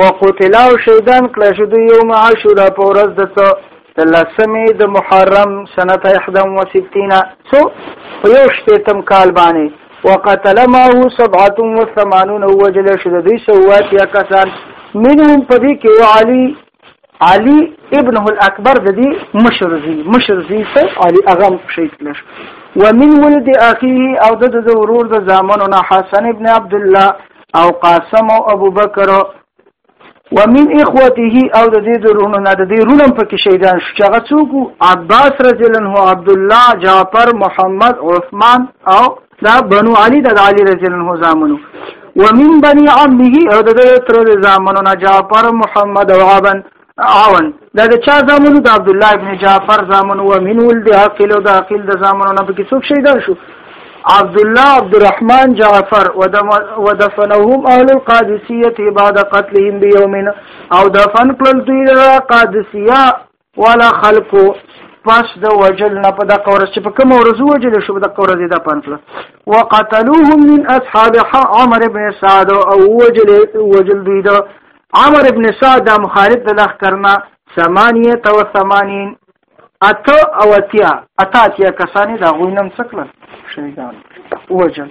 وقتلوا شهیدان کړه شو د یوم عاشورا په ورځ د څو د لسمې د محرم سنه 61 سو په یو شپږم کال باندې وقتل معه 87 وجل شد دوی سوات یا کسان منهم پدې کې علي علي ابنه الاکبر د دې مشر زی مشر زی ته علي هغه شهید کړل ومن ولد اخيه او د د ورور د زامنو نه حسن ابن عبد الله او قاسم او ابو بکر ومن اخوته او د دې درونو نه د دې رونم پکې شهیدان شو چې هغه څوک عباس رضی الله عنه عبد الله جعفر محمد عثمان او دا بنو علی د علی رضی الله عنه زامنو ومن بني عمه او د تر زامنو نه جعفر محمد او عبن عون دا د چا زامنو د عبد الله ابن جعفر زامنو ومن ولد عقيل او د عقيل د زامنو نه پکې څوک شهید شو عبد الله عبد الرحمن جعفر ودفنهم اهل القادسيه بعد قتلهم بيومين او دفن کړل دوی را قادسيه والا خلکو پس د وجل نه په دغه ورځ چې په کوم ورځ وجل شو په دغه ورځ دا پنځله وقتلوهم من اصحاب عمر بن سعد او وجل وجل دوی دا عمر بن سعد د مخالف د لخ کرنا 88 اته او اتیا اته اتیا کسانې دا غوینم څکل شهیدان وجل